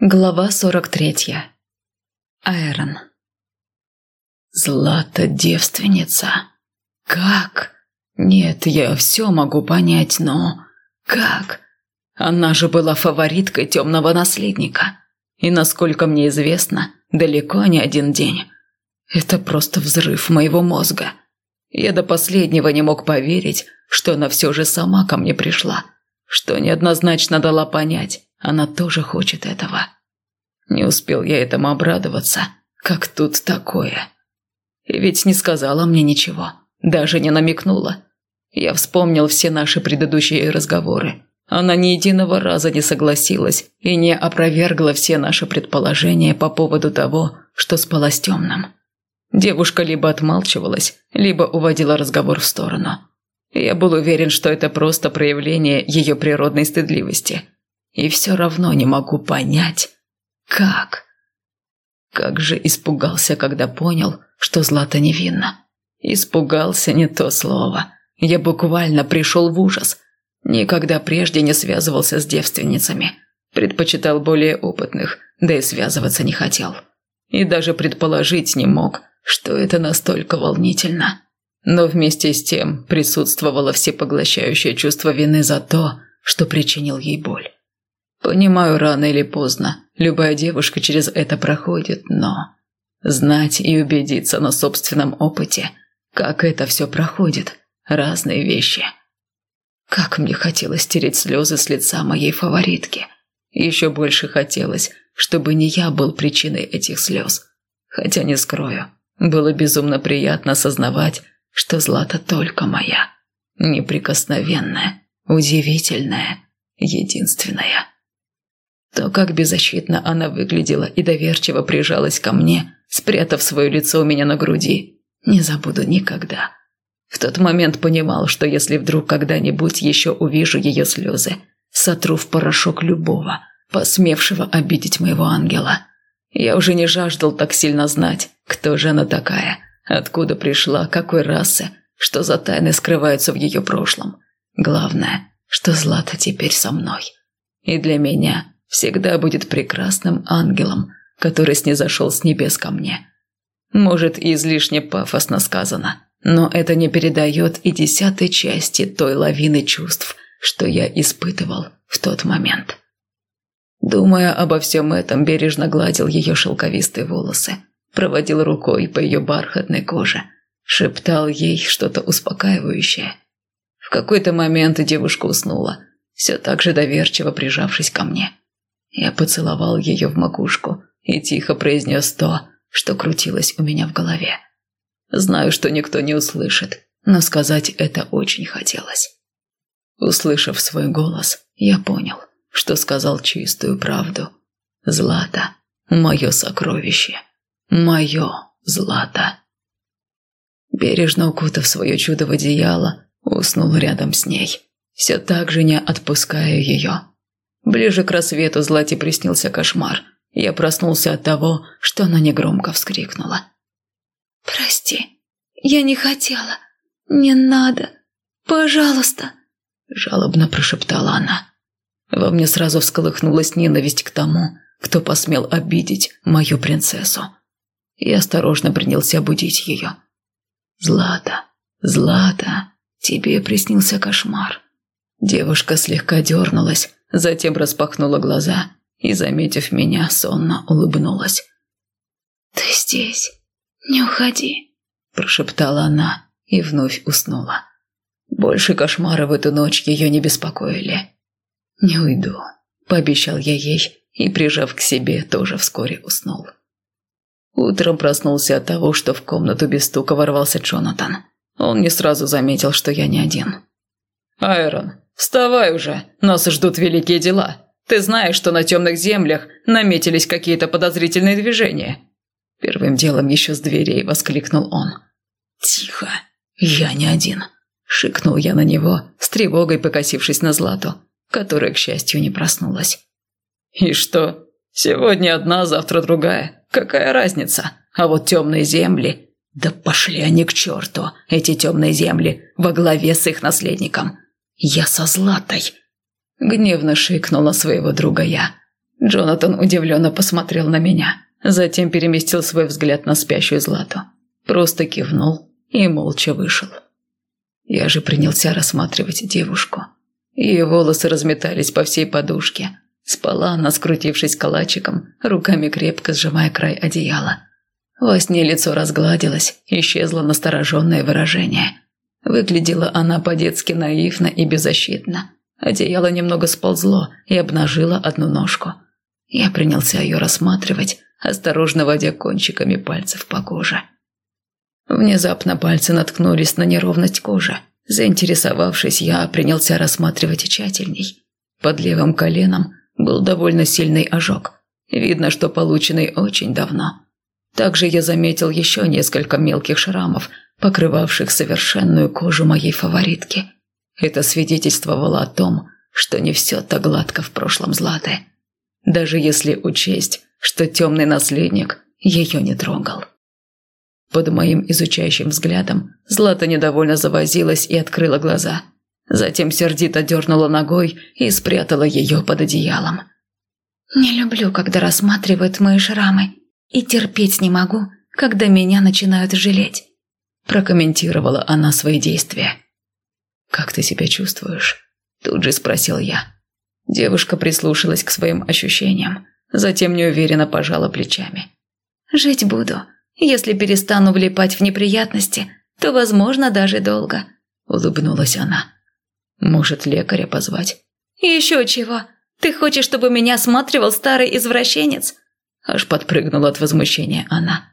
Глава 43. Айрон. Злата девственница. Как? Нет, я все могу понять, но... Как? Она же была фавориткой темного наследника. И, насколько мне известно, далеко не один день. Это просто взрыв моего мозга. Я до последнего не мог поверить, что она все же сама ко мне пришла. Что неоднозначно дала понять, она тоже хочет этого. Не успел я этому обрадоваться, как тут такое. И ведь не сказала мне ничего, даже не намекнула. Я вспомнил все наши предыдущие разговоры. Она ни единого раза не согласилась и не опровергла все наши предположения по поводу того, что спала с темным. Девушка либо отмалчивалась, либо уводила разговор в сторону. Я был уверен, что это просто проявление ее природной стыдливости – и все равно не могу понять, как. Как же испугался, когда понял, что Злата невинна. Испугался не то слово. Я буквально пришел в ужас. Никогда прежде не связывался с девственницами. Предпочитал более опытных, да и связываться не хотел. И даже предположить не мог, что это настолько волнительно. Но вместе с тем присутствовало всепоглощающее чувство вины за то, что причинил ей боль. Понимаю, рано или поздно любая девушка через это проходит, но... Знать и убедиться на собственном опыте, как это все проходит, разные вещи. Как мне хотелось стереть слезы с лица моей фаворитки. Еще больше хотелось, чтобы не я был причиной этих слез. Хотя не скрою, было безумно приятно осознавать, что Злата только моя. Неприкосновенная, удивительная, единственная. То, как беззащитно она выглядела и доверчиво прижалась ко мне, спрятав свое лицо у меня на груди, не забуду никогда. В тот момент понимал, что если вдруг когда-нибудь еще увижу ее слезы, сотру в порошок любого, посмевшего обидеть моего ангела. Я уже не жаждал так сильно знать, кто же она такая, откуда пришла, какой расы, что за тайны скрываются в ее прошлом. Главное, что Злата теперь со мной. И для меня всегда будет прекрасным ангелом, который снизошел с небес ко мне. Может, излишне пафосно сказано, но это не передает и десятой части той лавины чувств, что я испытывал в тот момент. Думая обо всем этом, бережно гладил ее шелковистые волосы, проводил рукой по ее бархатной коже, шептал ей что-то успокаивающее. В какой-то момент девушка уснула, все так же доверчиво прижавшись ко мне. Я поцеловал ее в макушку и тихо произнес то, что крутилось у меня в голове. Знаю, что никто не услышит, но сказать это очень хотелось. Услышав свой голос, я понял, что сказал чистую правду. Злата – мое сокровище. Мое Злата. Бережно укутав свое чудо в одеяло, уснул рядом с ней, все так же не отпуская ее. Ближе к рассвету Злате приснился кошмар. Я проснулся от того, что она негромко вскрикнула. «Прости, я не хотела. Не надо. Пожалуйста!» Жалобно прошептала она. Во мне сразу всколыхнулась ненависть к тому, кто посмел обидеть мою принцессу. Я осторожно принялся будить ее. «Злата, Злата, тебе приснился кошмар». Девушка слегка дернулась, затем распахнула глаза и, заметив меня, сонно улыбнулась. «Ты здесь? Не уходи», – прошептала она и вновь уснула. Больше кошмара в эту ночь ее не беспокоили. «Не уйду», – пообещал я ей и, прижав к себе, тоже вскоре уснул. Утром проснулся от того, что в комнату без стука ворвался Джонатан. Он не сразу заметил, что я не один. «Айрон, «Вставай уже, нас ждут великие дела. Ты знаешь, что на темных землях наметились какие-то подозрительные движения». Первым делом еще с дверей воскликнул он. «Тихо, я не один», – шикнул я на него, с тревогой покосившись на Злату, которая, к счастью, не проснулась. «И что? Сегодня одна, завтра другая. Какая разница? А вот темные земли...» «Да пошли они к черту, эти темные земли, во главе с их наследником. «Я со Златой!» Гневно шикнула своего друга я. Джонатан удивленно посмотрел на меня, затем переместил свой взгляд на спящую Злату. Просто кивнул и молча вышел. Я же принялся рассматривать девушку. Ее волосы разметались по всей подушке. Спала она, скрутившись калачиком, руками крепко сжимая край одеяла. Во сне лицо разгладилось, исчезло настороженное выражение. Выглядела она по-детски наивно и беззащитно. Одеяло немного сползло и обнажило одну ножку. Я принялся ее рассматривать, осторожно водя кончиками пальцев по коже. Внезапно пальцы наткнулись на неровность кожи. Заинтересовавшись, я принялся рассматривать тщательней. Под левым коленом был довольно сильный ожог. Видно, что полученный очень давно. Также я заметил еще несколько мелких шрамов, покрывавших совершенную кожу моей фаворитки. Это свидетельствовало о том, что не все так гладко в прошлом Златы. Даже если учесть, что темный наследник ее не трогал. Под моим изучающим взглядом Злата недовольно завозилась и открыла глаза. Затем сердито дернула ногой и спрятала ее под одеялом. «Не люблю, когда рассматривают мои шрамы, и терпеть не могу, когда меня начинают жалеть», прокомментировала она свои действия. «Как ты себя чувствуешь?» Тут же спросил я. Девушка прислушалась к своим ощущениям, затем неуверенно пожала плечами. «Жить буду. Если перестану влипать в неприятности, то, возможно, даже долго», – улыбнулась она. «Может, лекаря позвать?» «Еще чего? Ты хочешь, чтобы меня осматривал старый извращенец?» Аж подпрыгнула от возмущения она.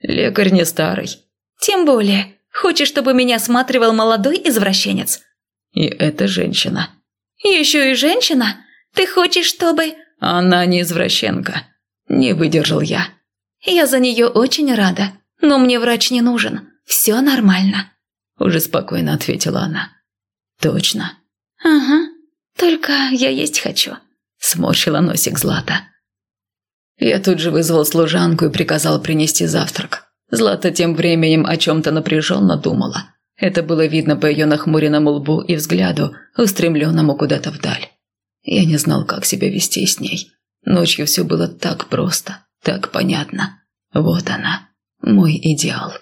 «Лекарь не старый». «Тем более. Хочешь, чтобы меня осматривал молодой извращенец?» «И это женщина». «Еще и женщина? Ты хочешь, чтобы...» «Она не извращенка». Не выдержал я. «Я за нее очень рада, но мне врач не нужен. Все нормально», – уже спокойно ответила она. «Точно?» «Ага, только я есть хочу», – сморщила носик Злата. Я тут же вызвал служанку и приказал принести завтрак. Злата тем временем о чем-то напряженно думала. Это было видно по ее нахмуренному лбу и взгляду, устремленному куда-то вдаль. Я не знал, как себя вести с ней. Ночью все было так просто, так понятно. Вот она, мой идеал.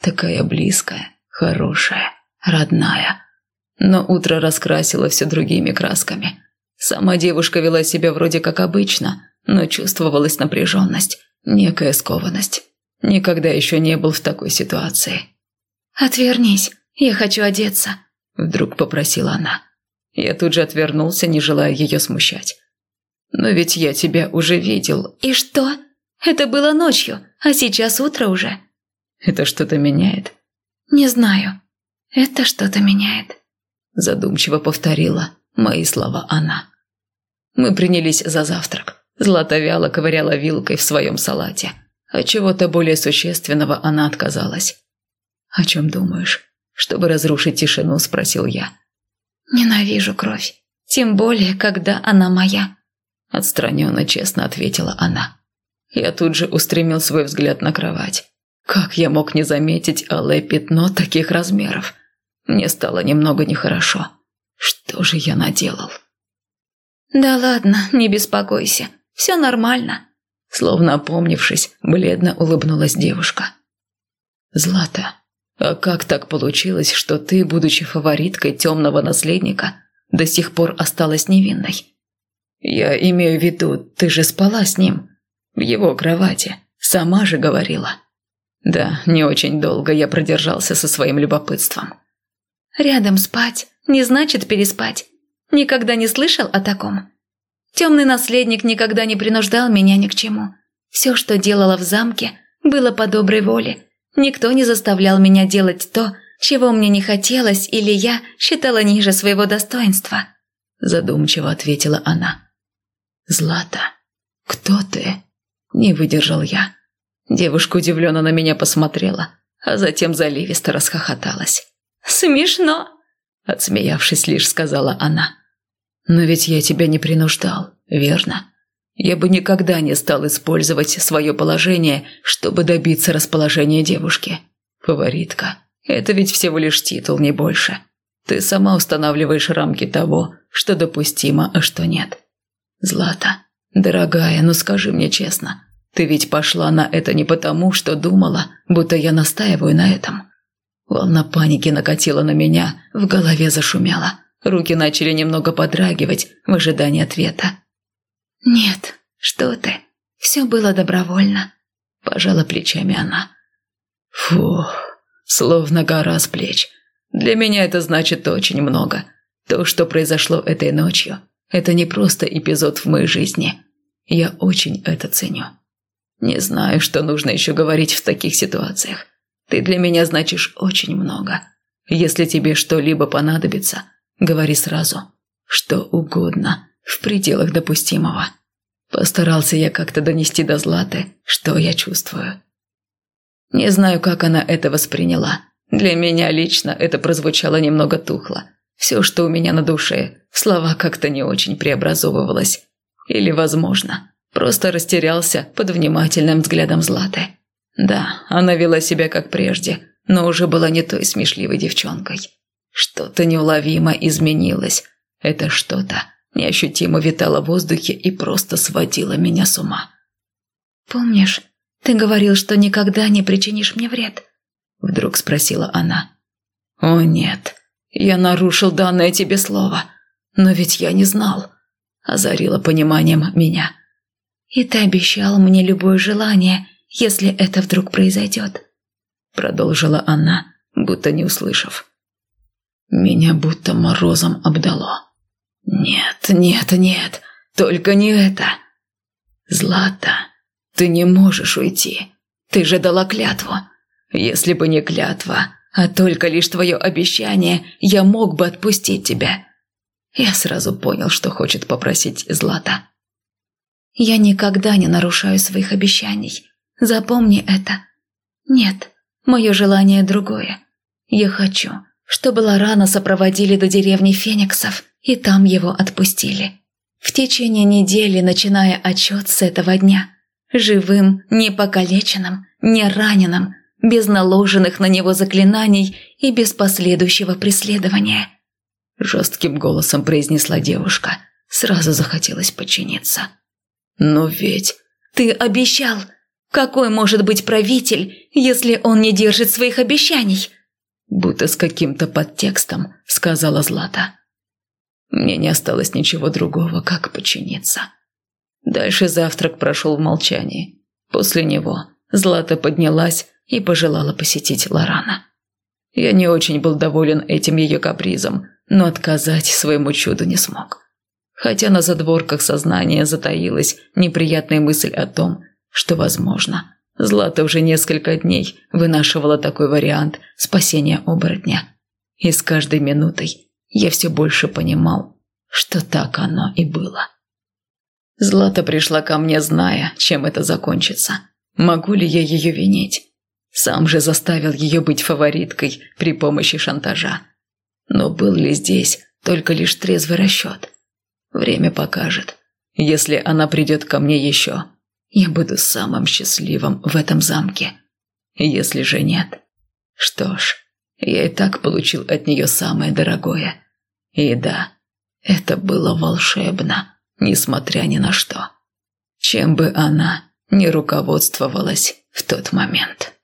Такая близкая, хорошая, родная. Но утро раскрасило все другими красками. Сама девушка вела себя вроде как обычно, но чувствовалась напряженность, некая скованность. Никогда еще не был в такой ситуации. «Отвернись, я хочу одеться», – вдруг попросила она. Я тут же отвернулся, не желая ее смущать. «Но ведь я тебя уже видел». «И что? Это было ночью, а сейчас утро уже». «Это что-то меняет?» «Не знаю. Это что-то меняет», – задумчиво повторила мои слова она. Мы принялись за завтрак. Злата вяло ковыряла вилкой в своем салате. От чего-то более существенного она отказалась. «О чем думаешь?» Чтобы разрушить тишину, спросил я. «Ненавижу кровь. Тем более, когда она моя», отстраненно честно ответила она. Я тут же устремил свой взгляд на кровать. Как я мог не заметить алое пятно таких размеров? Мне стало немного нехорошо. Что же я наделал? «Да ладно, не беспокойся. Все нормально», Словно опомнившись, бледно улыбнулась девушка. «Злата, а как так получилось, что ты, будучи фавориткой темного наследника, до сих пор осталась невинной? Я имею в виду, ты же спала с ним, в его кровати, сама же говорила». Да, не очень долго я продержался со своим любопытством. «Рядом спать не значит переспать. Никогда не слышал о таком?» Темный наследник никогда не принуждал меня ни к чему. Все, что делала в замке, было по доброй воле. Никто не заставлял меня делать то, чего мне не хотелось или я считала ниже своего достоинства. Задумчиво ответила она. «Злата, кто ты?» Не выдержал я. Девушка удивленно на меня посмотрела, а затем заливисто расхохоталась. «Смешно!» Отсмеявшись лишь, сказала она. Но ведь я тебя не принуждал, верно? Я бы никогда не стал использовать свое положение, чтобы добиться расположения девушки. Фаворитка. Это ведь всего лишь титул, не больше. Ты сама устанавливаешь рамки того, что допустимо, а что нет. Злата, Дорогая, ну скажи мне честно, ты ведь пошла на это не потому, что думала, будто я настаиваю на этом. Волна паники накатила на меня, в голове зашумела. Руки начали немного подрагивать в ожидании ответа. «Нет, что ты, все было добровольно», – пожала плечами она. «Фух, словно гора с плеч. Для меня это значит очень много. То, что произошло этой ночью, это не просто эпизод в моей жизни. Я очень это ценю. Не знаю, что нужно еще говорить в таких ситуациях. Ты для меня значишь очень много. Если тебе что-либо понадобится, говори сразу. Что угодно, в пределах допустимого. Постарался я как-то донести до Златы, что я чувствую. Не знаю, как она это восприняла. Для меня лично это прозвучало немного тухло. Все, что у меня на душе, слова как-то не очень преобразовывалось. Или, возможно, просто растерялся под внимательным взглядом Златы. Да, она вела себя как прежде, но уже была не той смешливой девчонкой. Что-то неуловимо изменилось. Это что-то неощутимо витало в воздухе и просто сводило меня с ума. «Помнишь, ты говорил, что никогда не причинишь мне вред?» Вдруг спросила она. «О нет, я нарушил данное тебе слово, но ведь я не знал», озарило пониманием меня. «И ты обещал мне любое желание, если это вдруг произойдет», продолжила она, будто не услышав. Меня будто морозом обдало. «Нет, нет, нет, только не это!» «Злата, ты не можешь уйти. Ты же дала клятву. Если бы не клятва, а только лишь твое обещание, я мог бы отпустить тебя. Я сразу понял, что хочет попросить Злата. Я никогда не нарушаю своих обещаний. Запомни это. Нет, мое желание другое. Я хочу, чтобы Лорана сопроводили до деревни Фениксов, и там его отпустили. В течение недели, начиная отчет с этого дня. Живым, не покалеченным, не раненым, без наложенных на него заклинаний и без последующего преследования. Жестким голосом произнесла девушка. Сразу захотелось подчиниться. «Но ведь ты обещал! Какой может быть правитель, если он не держит своих обещаний?» Будто с каким-то подтекстом сказала Злата. Мне не осталось ничего другого, как подчиниться. Дальше завтрак прошел в молчании. После него Злата поднялась и пожелала посетить Лорана. Я не очень был доволен этим ее капризом, но отказать своему чуду не смог. Хотя на задворках сознания затаилась неприятная мысль о том, что, возможно, Злата уже несколько дней вынашивала такой вариант спасения оборотня. И с каждой минутой я все больше понимал, что так оно и было. Злата пришла ко мне, зная, чем это закончится. Могу ли я ее винить? Сам же заставил ее быть фавориткой при помощи шантажа. Но был ли здесь только лишь трезвый расчет? Время покажет. Если она придет ко мне еще, я буду самым счастливым в этом замке. Если же нет, что ж, я и так получил от нее самое дорогое. И да, это было волшебно несмотря ни на что. Чем бы она ни руководствовалась в тот момент.